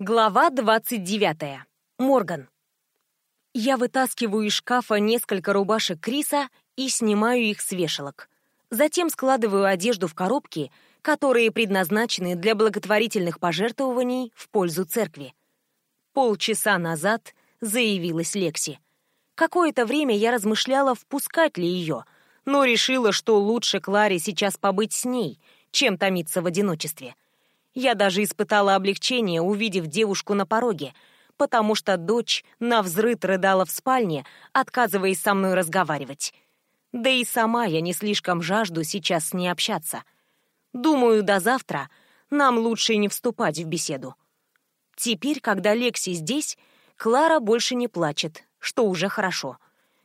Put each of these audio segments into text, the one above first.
Глава 29. Морган. Я вытаскиваю из шкафа несколько рубашек Криса и снимаю их с вешалок. Затем складываю одежду в коробки, которые предназначены для благотворительных пожертвований в пользу церкви. Полчаса назад заявилась Лекси. Какое-то время я размышляла, впускать ли ее, но решила, что лучше Кларе сейчас побыть с ней, чем томиться в одиночестве. Я даже испытала облегчение, увидев девушку на пороге, потому что дочь навзрыд рыдала в спальне, отказываясь со мной разговаривать. Да и сама я не слишком жажду сейчас с ней общаться. Думаю, до завтра нам лучше не вступать в беседу. Теперь, когда Лекси здесь, Клара больше не плачет, что уже хорошо.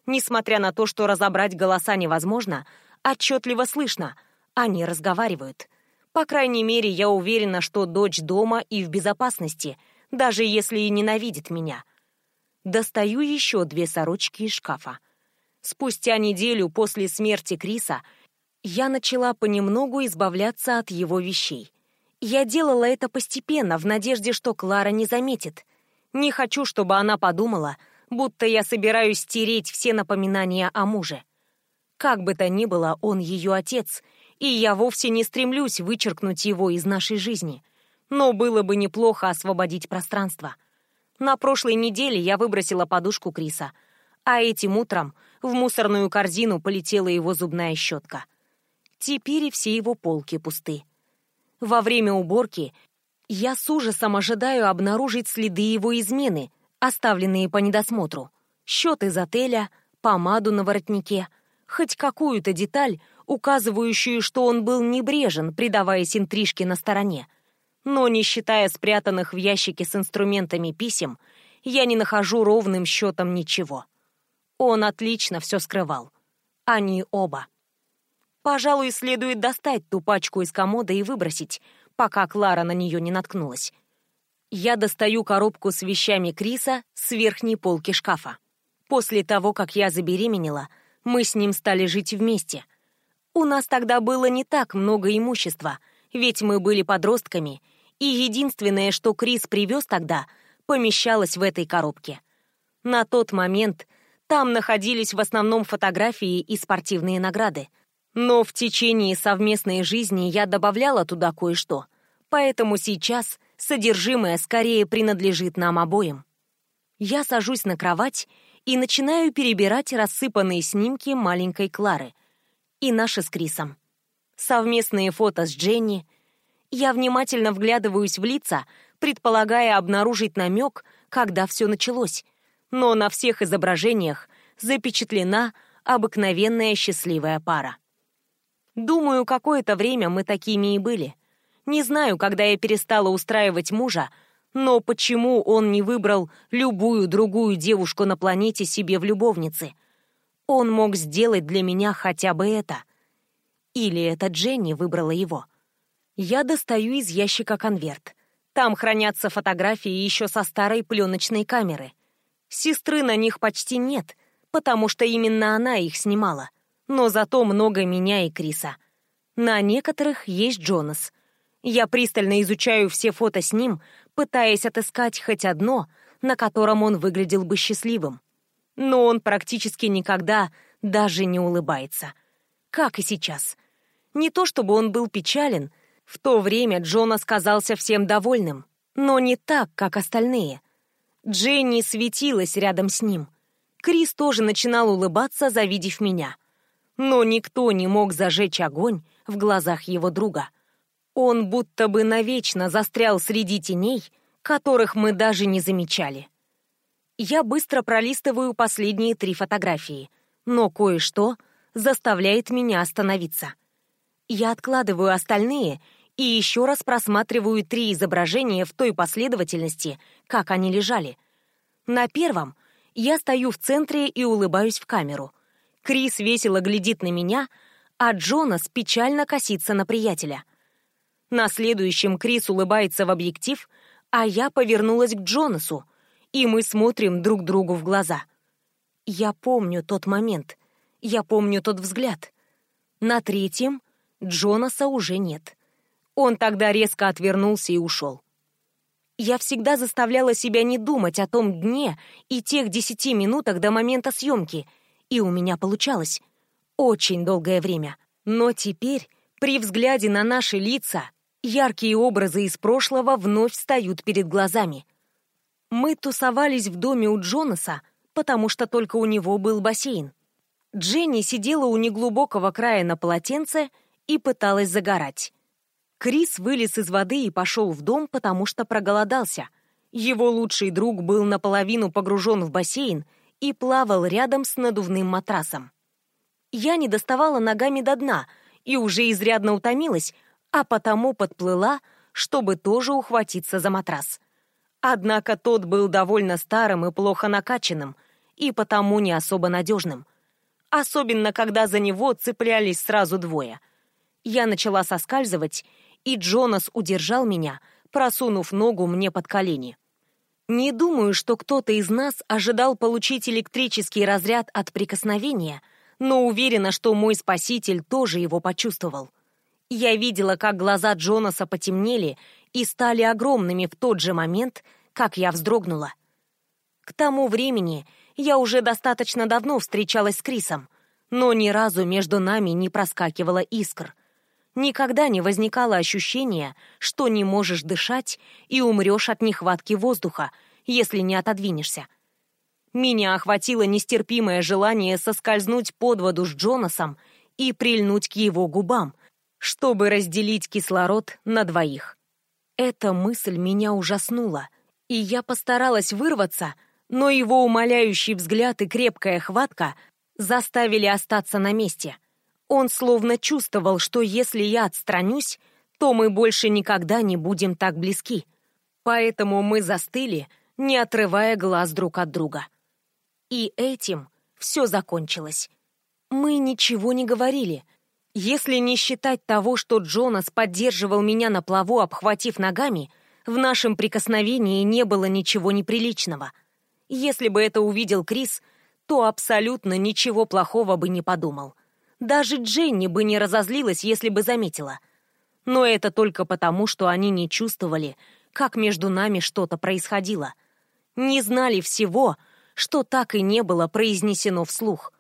Несмотря на то, что разобрать голоса невозможно, отчетливо слышно, они разговаривают. По крайней мере, я уверена, что дочь дома и в безопасности, даже если и ненавидит меня. Достаю еще две сорочки из шкафа. Спустя неделю после смерти Криса я начала понемногу избавляться от его вещей. Я делала это постепенно, в надежде, что Клара не заметит. Не хочу, чтобы она подумала, будто я собираюсь стереть все напоминания о муже. Как бы то ни было, он ее отец, и я вовсе не стремлюсь вычеркнуть его из нашей жизни. Но было бы неплохо освободить пространство. На прошлой неделе я выбросила подушку Криса, а этим утром в мусорную корзину полетела его зубная щетка. Теперь все его полки пусты. Во время уборки я с ужасом ожидаю обнаружить следы его измены, оставленные по недосмотру. Счет из отеля, помаду на воротнике, хоть какую-то деталь, указывающую, что он был небрежен, предаваясь интрижке на стороне. Но не считая спрятанных в ящике с инструментами писем, я не нахожу ровным счетом ничего. Он отлично все скрывал. Они оба. Пожалуй, следует достать ту пачку из комода и выбросить, пока Клара на нее не наткнулась. Я достаю коробку с вещами Криса с верхней полки шкафа. После того, как я забеременела, мы с ним стали жить вместе — у нас тогда было не так много имущества, ведь мы были подростками, и единственное, что Крис привез тогда, помещалось в этой коробке. На тот момент там находились в основном фотографии и спортивные награды. Но в течение совместной жизни я добавляла туда кое-что, поэтому сейчас содержимое скорее принадлежит нам обоим. Я сажусь на кровать и начинаю перебирать рассыпанные снимки маленькой Клары — и наши с Крисом. Совместные фото с Дженни. Я внимательно вглядываюсь в лица, предполагая обнаружить намек, когда все началось. Но на всех изображениях запечатлена обыкновенная счастливая пара. Думаю, какое-то время мы такими и были. Не знаю, когда я перестала устраивать мужа, но почему он не выбрал любую другую девушку на планете себе в любовнице? Он мог сделать для меня хотя бы это. Или это Дженни выбрала его. Я достаю из ящика конверт. Там хранятся фотографии еще со старой пленочной камеры. Сестры на них почти нет, потому что именно она их снимала. Но зато много меня и Криса. На некоторых есть Джонас. Я пристально изучаю все фото с ним, пытаясь отыскать хоть одно, на котором он выглядел бы счастливым но он практически никогда даже не улыбается. Как и сейчас. Не то чтобы он был печален, в то время Джонас казался всем довольным, но не так, как остальные. Дженни светилась рядом с ним. Крис тоже начинал улыбаться, завидев меня. Но никто не мог зажечь огонь в глазах его друга. Он будто бы навечно застрял среди теней, которых мы даже не замечали. Я быстро пролистываю последние три фотографии, но кое-что заставляет меня остановиться. Я откладываю остальные и еще раз просматриваю три изображения в той последовательности, как они лежали. На первом я стою в центре и улыбаюсь в камеру. Крис весело глядит на меня, а Джонас печально косится на приятеля. На следующем Крис улыбается в объектив, а я повернулась к Джонасу, и мы смотрим друг другу в глаза. Я помню тот момент, я помню тот взгляд. На третьем Джонаса уже нет. Он тогда резко отвернулся и ушел. Я всегда заставляла себя не думать о том дне и тех десяти минутах до момента съемки, и у меня получалось. Очень долгое время. Но теперь, при взгляде на наши лица, яркие образы из прошлого вновь встают перед глазами. Мы тусовались в доме у Джонаса, потому что только у него был бассейн. Дженни сидела у неглубокого края на полотенце и пыталась загорать. Крис вылез из воды и пошел в дом, потому что проголодался. Его лучший друг был наполовину погружен в бассейн и плавал рядом с надувным матрасом. Я не доставала ногами до дна и уже изрядно утомилась, а потому подплыла, чтобы тоже ухватиться за матрас. Однако тот был довольно старым и плохо накачанным, и потому не особо надежным. Особенно, когда за него цеплялись сразу двое. Я начала соскальзывать, и Джонас удержал меня, просунув ногу мне под колени. Не думаю, что кто-то из нас ожидал получить электрический разряд от прикосновения, но уверена, что мой спаситель тоже его почувствовал. Я видела, как глаза Джонаса потемнели и стали огромными в тот же момент, как я вздрогнула. К тому времени я уже достаточно давно встречалась с Крисом, но ни разу между нами не проскакивала искр. Никогда не возникало ощущения, что не можешь дышать и умрешь от нехватки воздуха, если не отодвинешься. Меня охватило нестерпимое желание соскользнуть под воду с Джонасом и прильнуть к его губам, чтобы разделить кислород на двоих. Эта мысль меня ужаснула, и я постаралась вырваться, но его умоляющий взгляд и крепкая хватка заставили остаться на месте. Он словно чувствовал, что если я отстранюсь, то мы больше никогда не будем так близки. Поэтому мы застыли, не отрывая глаз друг от друга. И этим все закончилось. Мы ничего не говорили, если не считать того, что Джонас поддерживал меня на плаву, обхватив ногами, в нашем прикосновении не было ничего неприличного. Если бы это увидел Крис, то абсолютно ничего плохого бы не подумал. Даже Дженни бы не разозлилась, если бы заметила. Но это только потому, что они не чувствовали, как между нами что-то происходило. Не знали всего, что так и не было произнесено вслух.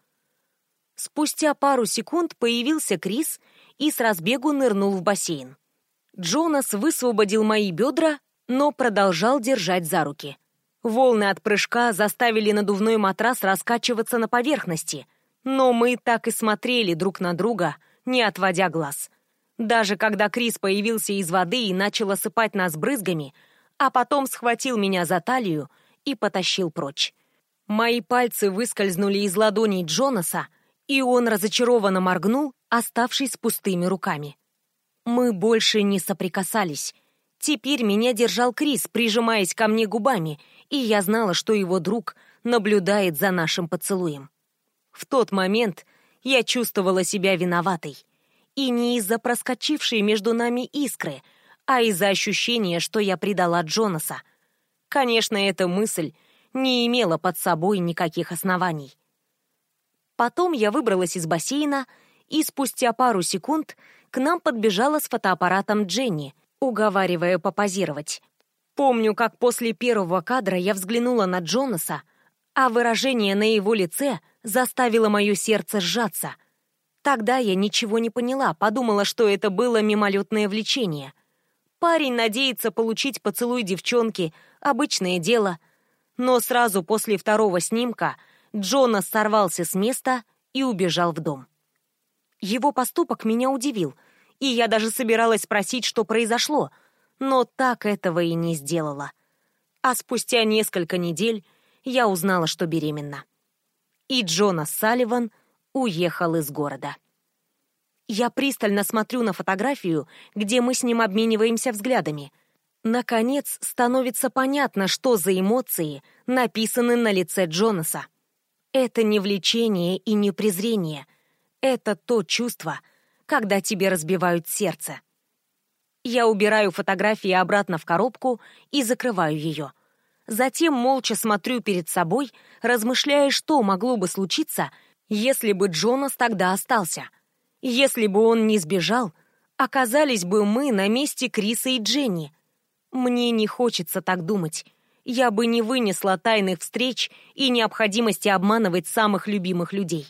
Спустя пару секунд появился Крис и с разбегу нырнул в бассейн. Джонас высвободил мои бедра, но продолжал держать за руки. Волны от прыжка заставили надувной матрас раскачиваться на поверхности, но мы так и смотрели друг на друга, не отводя глаз. Даже когда Крис появился из воды и начал осыпать нас брызгами, а потом схватил меня за талию и потащил прочь. Мои пальцы выскользнули из ладоней Джонаса, и он разочарованно моргнул, оставшись пустыми руками. Мы больше не соприкасались. Теперь меня держал Крис, прижимаясь ко мне губами, и я знала, что его друг наблюдает за нашим поцелуем. В тот момент я чувствовала себя виноватой. И не из-за проскочившей между нами искры, а из-за ощущения, что я предала Джонаса. Конечно, эта мысль не имела под собой никаких оснований. Потом я выбралась из бассейна, и спустя пару секунд к нам подбежала с фотоаппаратом Дженни, уговаривая попозировать. Помню, как после первого кадра я взглянула на Джонаса, а выражение на его лице заставило мое сердце сжаться. Тогда я ничего не поняла, подумала, что это было мимолетное влечение. Парень надеется получить поцелуй девчонки, обычное дело. Но сразу после второго снимка — Джонас сорвался с места и убежал в дом. Его поступок меня удивил, и я даже собиралась спросить, что произошло, но так этого и не сделала. А спустя несколько недель я узнала, что беременна. И Джонас Салливан уехал из города. Я пристально смотрю на фотографию, где мы с ним обмениваемся взглядами. Наконец, становится понятно, что за эмоции написаны на лице Джонаса. Это не влечение и не презрение. Это то чувство, когда тебе разбивают сердце. Я убираю фотографии обратно в коробку и закрываю ее. Затем молча смотрю перед собой, размышляя, что могло бы случиться, если бы Джонас тогда остался. Если бы он не сбежал, оказались бы мы на месте Криса и Дженни. Мне не хочется так думать. Я бы не вынесла тайных встреч и необходимости обманывать самых любимых людей.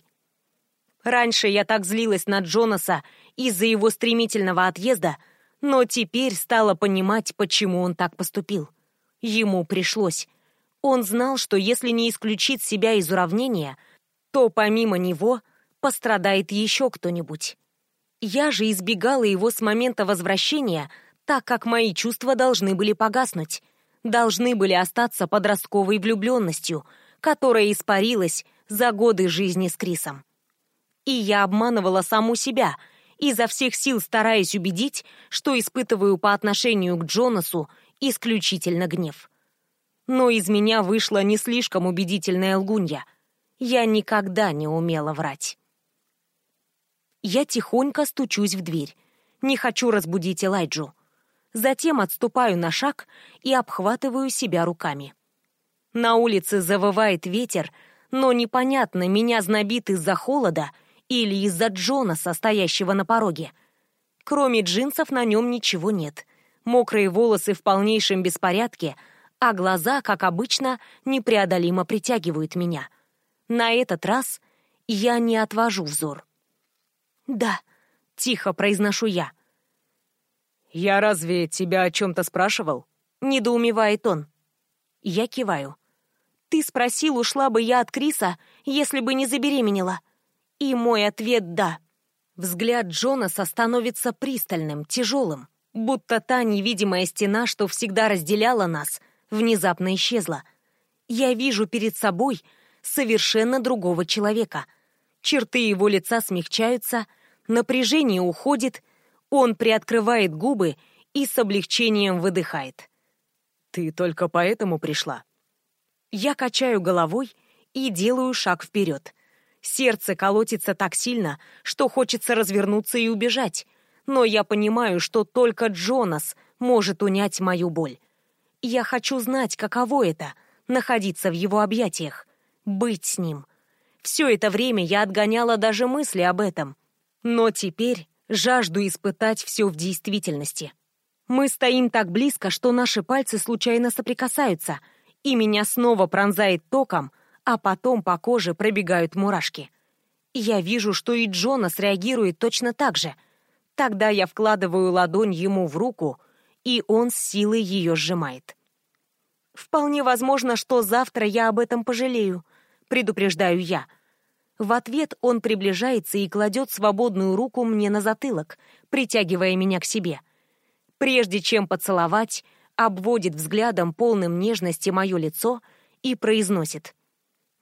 Раньше я так злилась на Джонаса из-за его стремительного отъезда, но теперь стала понимать, почему он так поступил. Ему пришлось. Он знал, что если не исключит себя из уравнения, то помимо него пострадает еще кто-нибудь. Я же избегала его с момента возвращения, так как мои чувства должны были погаснуть, должны были остаться подростковой влюбленностью, которая испарилась за годы жизни с Крисом. И я обманывала саму себя, изо всех сил стараясь убедить, что испытываю по отношению к Джонасу исключительно гнев. Но из меня вышла не слишком убедительная лгунья. Я никогда не умела врать. Я тихонько стучусь в дверь. Не хочу разбудить Элайджу. Затем отступаю на шаг и обхватываю себя руками. На улице завывает ветер, но непонятно, меня знобит из-за холода или из-за Джона, состоящего на пороге. Кроме джинсов на нем ничего нет. Мокрые волосы в полнейшем беспорядке, а глаза, как обычно, непреодолимо притягивают меня. На этот раз я не отвожу взор. «Да», — тихо произношу я. «Я разве тебя о чем-то спрашивал?» — недоумевает он. Я киваю. «Ты спросил, ушла бы я от Криса, если бы не забеременела?» И мой ответ «да». Взгляд Джонаса становится пристальным, тяжелым, будто та невидимая стена, что всегда разделяла нас, внезапно исчезла. Я вижу перед собой совершенно другого человека — черты его лица смягчаются, напряжение уходит, он приоткрывает губы и с облегчением выдыхает. «Ты только поэтому пришла?» Я качаю головой и делаю шаг вперед. Сердце колотится так сильно, что хочется развернуться и убежать, но я понимаю, что только Джонас может унять мою боль. Я хочу знать, каково это — находиться в его объятиях, быть с ним — все это время я отгоняла даже мысли об этом. Но теперь жажду испытать все в действительности. Мы стоим так близко, что наши пальцы случайно соприкасаются, и меня снова пронзает током, а потом по коже пробегают мурашки. Я вижу, что и Джонас реагирует точно так же. Тогда я вкладываю ладонь ему в руку, и он с силой ее сжимает. Вполне возможно, что завтра я об этом пожалею, предупреждаю я. В ответ он приближается и кладет свободную руку мне на затылок, притягивая меня к себе. Прежде чем поцеловать, обводит взглядом полным нежности мое лицо и произносит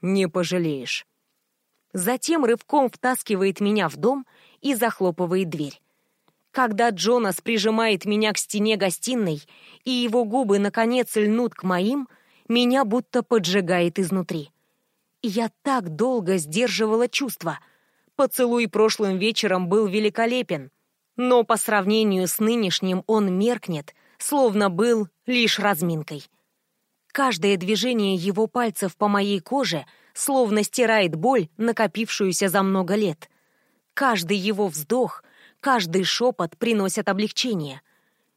«Не пожалеешь». Затем рывком втаскивает меня в дом и захлопывает дверь. Когда Джонас прижимает меня к стене гостиной, и его губы, наконец, льнут к моим, меня будто поджигает изнутри. Я так долго сдерживала чувства. Поцелуй прошлым вечером был великолепен, но по сравнению с нынешним он меркнет, словно был лишь разминкой. Каждое движение его пальцев по моей коже словно стирает боль, накопившуюся за много лет. Каждый его вздох, каждый шепот приносят облегчение.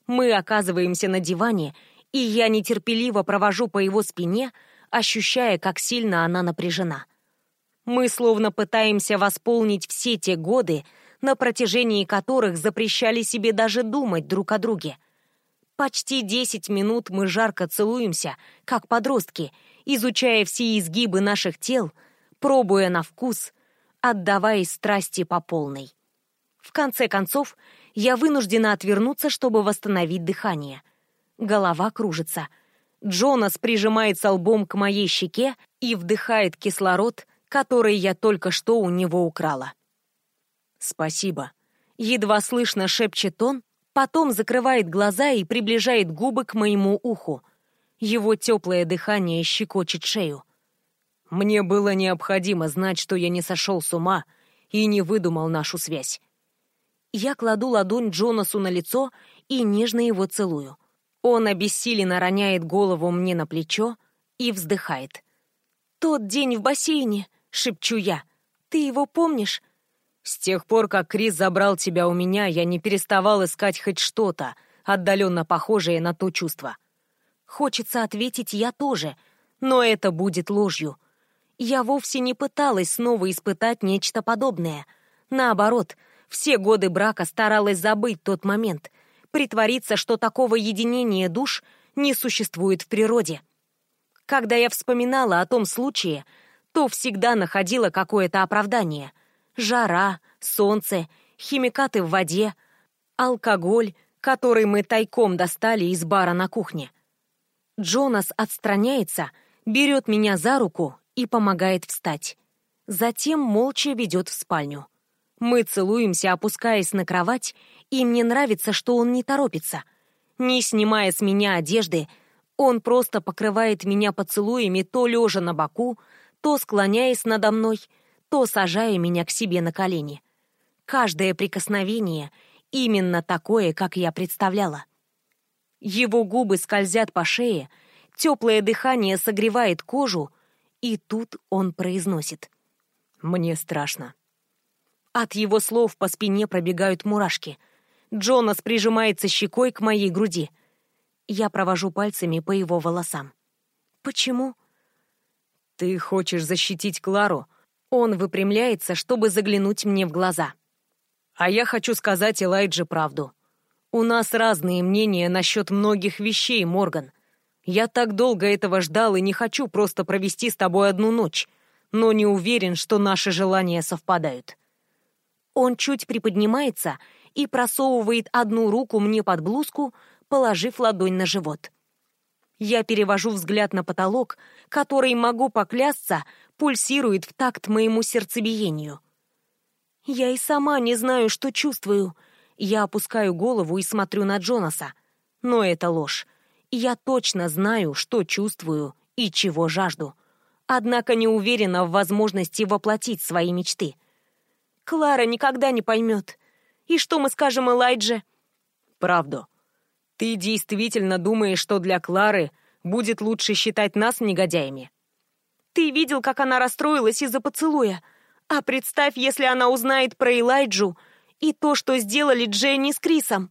Мы оказываемся на диване, и я нетерпеливо провожу по его спине, ощущая, как сильно она напряжена. Мы словно пытаемся восполнить все те годы, на протяжении которых запрещали себе даже думать друг о друге. Почти десять минут мы жарко целуемся, как подростки, изучая все изгибы наших тел, пробуя на вкус, отдаваясь страсти по полной. В конце концов, я вынуждена отвернуться, чтобы восстановить дыхание. Голова кружится — Джонас прижимается лбом к моей щеке и вдыхает кислород, который я только что у него украла. «Спасибо», — едва слышно шепчет он, потом закрывает глаза и приближает губы к моему уху. Его теплое дыхание щекочет шею. «Мне было необходимо знать, что я не сошел с ума и не выдумал нашу связь». Я кладу ладонь Джонасу на лицо и нежно его целую. Он обессиленно роняет голову мне на плечо и вздыхает. «Тот день в бассейне», — шепчу я. «Ты его помнишь?» «С тех пор, как Крис забрал тебя у меня, я не переставал искать хоть что-то, отдаленно похожее на то чувство. Хочется ответить «я тоже», но это будет ложью. Я вовсе не пыталась снова испытать нечто подобное. Наоборот, все годы брака старалась забыть тот момент, притвориться, что такого единения душ не существует в природе. Когда я вспоминала о том случае, то всегда находила какое-то оправдание. Жара, солнце, химикаты в воде, алкоголь, который мы тайком достали из бара на кухне. Джонас отстраняется, берет меня за руку и помогает встать. Затем молча ведет в спальню. Мы целуемся, опускаясь на кровать, и мне нравится, что он не торопится. Не снимая с меня одежды, он просто покрывает меня поцелуями то лежа на боку, то склоняясь надо мной, то сажая меня к себе на колени. Каждое прикосновение именно такое, как я представляла. Его губы скользят по шее, теплое дыхание согревает кожу, и тут он произносит. «Мне страшно». От его слов по спине пробегают мурашки. Джонас прижимается щекой к моей груди. Я провожу пальцами по его волосам. «Почему?» «Ты хочешь защитить Клару?» Он выпрямляется, чтобы заглянуть мне в глаза. А я хочу сказать Элайдже правду. У нас разные мнения насчет многих вещей, Морган. Я так долго этого ждал и не хочу просто провести с тобой одну ночь, но не уверен, что наши желания совпадают. Он чуть приподнимается и просовывает одну руку мне под блузку, положив ладонь на живот. Я перевожу взгляд на потолок, который, могу поклясться, пульсирует в такт моему сердцебиению. Я и сама не знаю, что чувствую. Я опускаю голову и смотрю на Джонаса. Но это ложь. Я точно знаю, что чувствую и чего жажду. Однако не уверена в возможности воплотить свои мечты. Клара никогда не поймет. И что мы скажем Элайдже? Правду. Ты действительно думаешь, что для Клары будет лучше считать нас негодяями? Ты видел, как она расстроилась из-за поцелуя? А представь, если она узнает про Элайджу и то, что сделали Дженни с Крисом.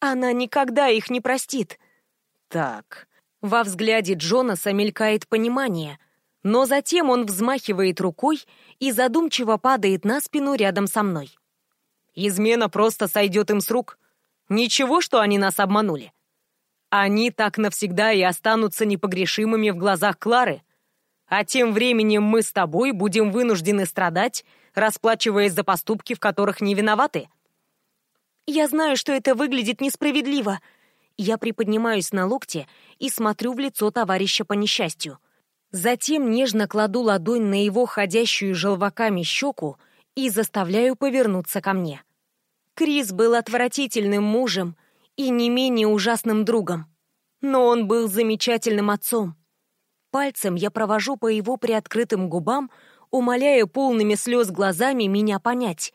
Она никогда их не простит. Так, во взгляде Джонаса мелькает понимание, но затем он взмахивает рукой и задумчиво падает на спину рядом со мной. Измена просто сойдет им с рук. Ничего, что они нас обманули. Они так навсегда и останутся непогрешимыми в глазах Клары. А тем временем мы с тобой будем вынуждены страдать, расплачиваясь за поступки, в которых не виноваты. Я знаю, что это выглядит несправедливо. Я приподнимаюсь на локте и смотрю в лицо товарища по несчастью. Затем нежно кладу ладонь на его ходящую желваками щеку и заставляю повернуться ко мне. Крис был отвратительным мужем и не менее ужасным другом. Но он был замечательным отцом. Пальцем я провожу по его приоткрытым губам, умоляя полными слез глазами меня понять.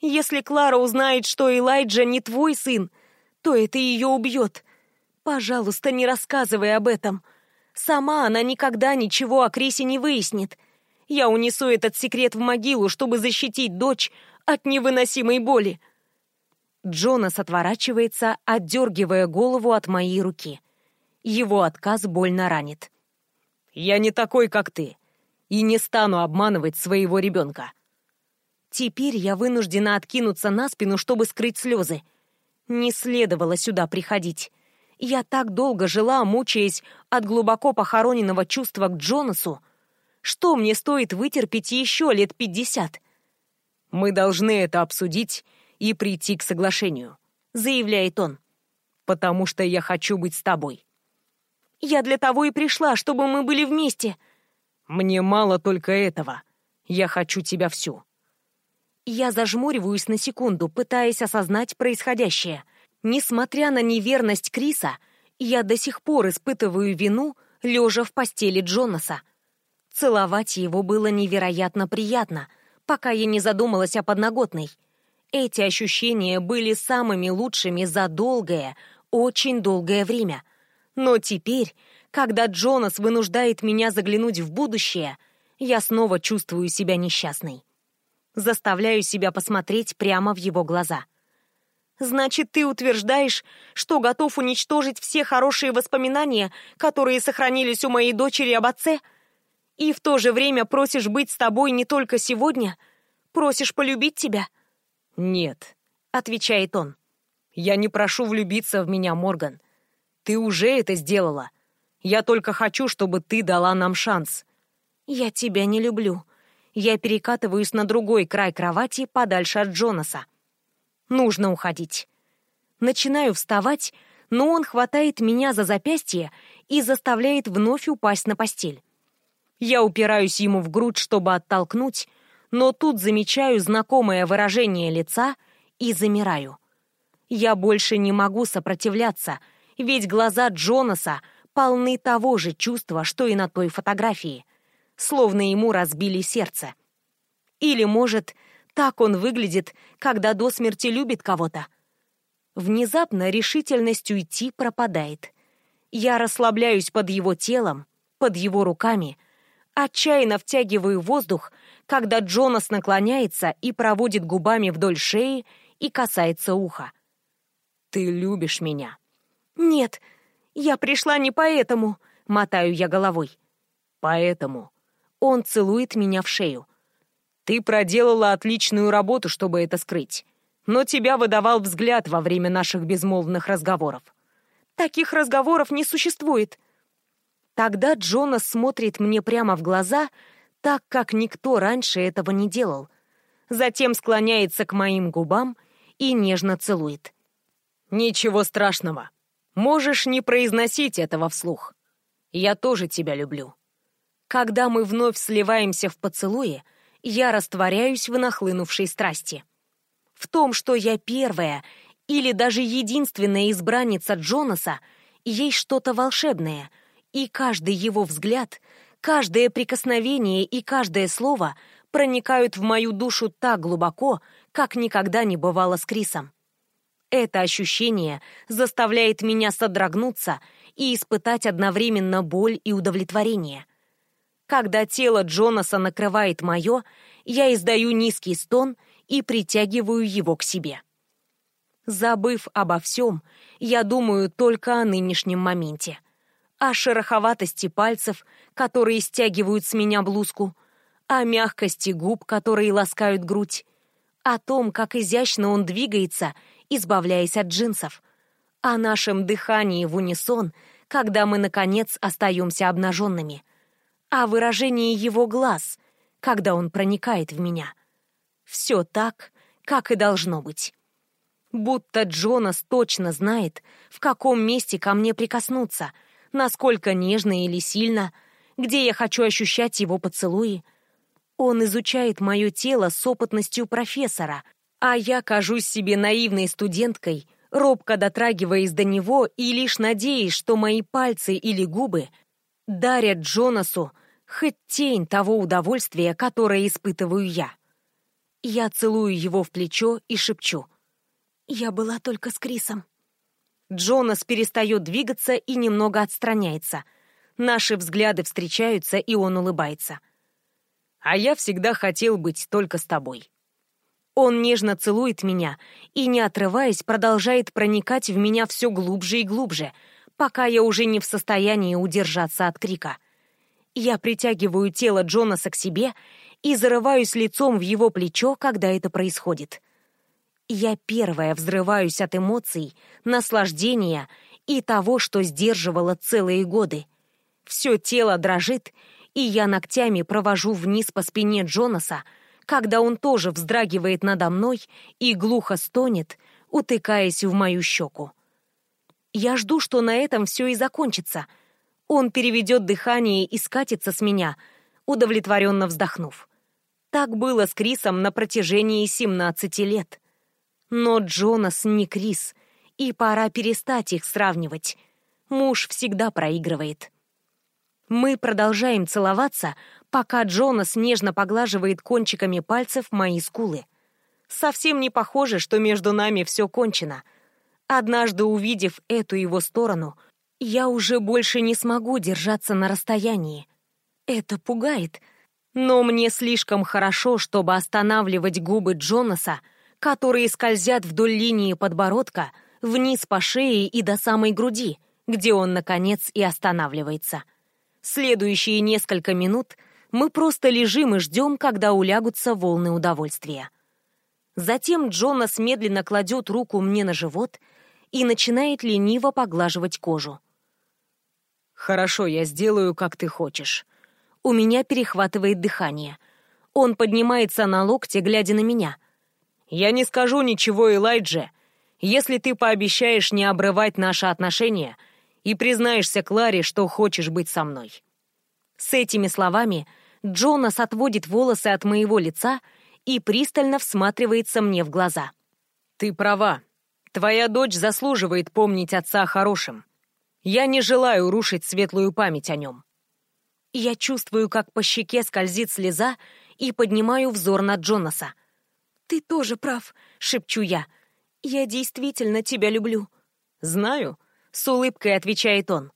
Если Клара узнает, что Элайджа не твой сын, то это ее убьет. Пожалуйста, не рассказывай об этом. Сама она никогда ничего о Крисе не выяснит. Я унесу этот секрет в могилу, чтобы защитить дочь от невыносимой боли. Джонас отворачивается, отдергивая голову от моей руки. Его отказ больно ранит. Я не такой, как ты, и не стану обманывать своего ребенка. Теперь я вынуждена откинуться на спину, чтобы скрыть слезы. Не следовало сюда приходить. Я так долго жила, мучаясь от глубоко похороненного чувства к Джонасу. Что мне стоит вытерпеть еще лет пятьдесят? Мы должны это обсудить и прийти к соглашению, заявляет он. Потому что я хочу быть с тобой. Я для того и пришла, чтобы мы были вместе. Мне мало только этого. Я хочу тебя всю. Я зажмуриваюсь на секунду, пытаясь осознать происходящее. Несмотря на неверность Криса, я до сих пор испытываю вину, лежа в постели Джонаса. Целовать его было невероятно приятно, пока я не задумалась о подноготной. Эти ощущения были самыми лучшими за долгое, очень долгое время — но теперь, когда Джонас вынуждает меня заглянуть в будущее, я снова чувствую себя несчастной. Заставляю себя посмотреть прямо в его глаза. Значит, ты утверждаешь, что готов уничтожить все хорошие воспоминания, которые сохранились у моей дочери об отце? И в то же время просишь быть с тобой не только сегодня? Просишь полюбить тебя? Нет, отвечает он. Я не прошу влюбиться в меня, Морган. Ты уже это сделала. Я только хочу, чтобы ты дала нам шанс. Я тебя не люблю. Я перекатываюсь на другой край кровати, подальше от Джонаса. Нужно уходить. Начинаю вставать, но он хватает меня за запястье и заставляет вновь упасть на постель. Я упираюсь ему в грудь, чтобы оттолкнуть, но тут замечаю знакомое выражение лица и замираю. Я больше не могу сопротивляться, ведь глаза Джонаса полны того же чувства, что и на той фотографии, словно ему разбили сердце. Или, может, так он выглядит, когда до смерти любит кого-то. Внезапно решительность уйти пропадает. Я расслабляюсь под его телом, под его руками, отчаянно втягиваю воздух, когда Джонас наклоняется и проводит губами вдоль шеи и касается уха. «Ты любишь меня?» «Нет, я пришла не поэтому», — мотаю я головой. «Поэтому». Он целует меня в шею. Ты проделала отличную работу, чтобы это скрыть. Но тебя выдавал взгляд во время наших безмолвных разговоров. Таких разговоров не существует. Тогда Джонас смотрит мне прямо в глаза, так как никто раньше этого не делал. Затем склоняется к моим губам и нежно целует. «Ничего страшного. Можешь не произносить этого вслух. Я тоже тебя люблю». Когда мы вновь сливаемся в поцелуе, я растворяюсь в нахлынувшей страсти. В том, что я первая или даже единственная избранница Джонаса, есть что-то волшебное, и каждый его взгляд, каждое прикосновение и каждое слово проникают в мою душу так глубоко, как никогда не бывало с Крисом. Это ощущение заставляет меня содрогнуться и испытать одновременно боль и удовлетворение. Когда тело Джонаса накрывает мое, я издаю низкий стон и притягиваю его к себе. Забыв обо всем, я думаю только о нынешнем моменте. О шероховатости пальцев, которые стягивают с меня блузку, о мягкости губ, которые ласкают грудь, о том, как изящно он двигается, избавляясь от джинсов, о нашем дыхании в унисон, когда мы, наконец, остаемся обнаженными — а выражении его глаз, когда он проникает в меня. Все так, как и должно быть. Будто Джонас точно знает, в каком месте ко мне прикоснуться, насколько нежно или сильно, где я хочу ощущать его поцелуи. Он изучает мое тело с опытностью профессора, а я кажусь себе наивной студенткой, робко дотрагиваясь до него и лишь надеясь, что мои пальцы или губы дарят Джонасу хоть тень того удовольствия, которое испытываю я. Я целую его в плечо и шепчу. «Я была только с Крисом». Джонас перестает двигаться и немного отстраняется. Наши взгляды встречаются, и он улыбается. «А я всегда хотел быть только с тобой». Он нежно целует меня и, не отрываясь, продолжает проникать в меня все глубже и глубже, пока я уже не в состоянии удержаться от крика. Я притягиваю тело Джонаса к себе и зарываюсь лицом в его плечо, когда это происходит. Я первая взрываюсь от эмоций, наслаждения и того, что сдерживала целые годы. Все тело дрожит, и я ногтями провожу вниз по спине Джонаса, когда он тоже вздрагивает надо мной и глухо стонет, утыкаясь в мою щеку. Я жду, что на этом все и закончится — он переведет дыхание и скатится с меня, удовлетворенно вздохнув. Так было с Крисом на протяжении 17 лет. Но Джонас не Крис, и пора перестать их сравнивать. Муж всегда проигрывает. Мы продолжаем целоваться, пока Джонас нежно поглаживает кончиками пальцев мои скулы. Совсем не похоже, что между нами все кончено. Однажды увидев эту его сторону, я уже больше не смогу держаться на расстоянии. Это пугает. Но мне слишком хорошо, чтобы останавливать губы Джонаса, которые скользят вдоль линии подбородка, вниз по шее и до самой груди, где он, наконец, и останавливается. Следующие несколько минут мы просто лежим и ждем, когда улягутся волны удовольствия. Затем Джонас медленно кладет руку мне на живот и начинает лениво поглаживать кожу. «Хорошо, я сделаю, как ты хочешь». У меня перехватывает дыхание. Он поднимается на локте, глядя на меня. «Я не скажу ничего, Элайджа, если ты пообещаешь не обрывать наши отношения и признаешься Кларе, что хочешь быть со мной». С этими словами Джонас отводит волосы от моего лица и пристально всматривается мне в глаза. «Ты права. Твоя дочь заслуживает помнить отца хорошим. Я не желаю рушить светлую память о нем». Я чувствую, как по щеке скользит слеза, и поднимаю взор на Джонаса. «Ты тоже прав», — шепчу я. «Я действительно тебя люблю». «Знаю», — с улыбкой отвечает он.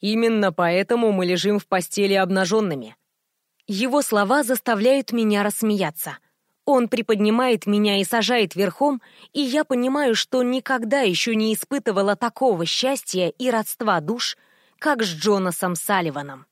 «Именно поэтому мы лежим в постели обнаженными». Его слова заставляют меня рассмеяться. Он приподнимает меня и сажает верхом, и я понимаю, что никогда еще не испытывала такого счастья и родства душ, как с Джонасом Салливаном.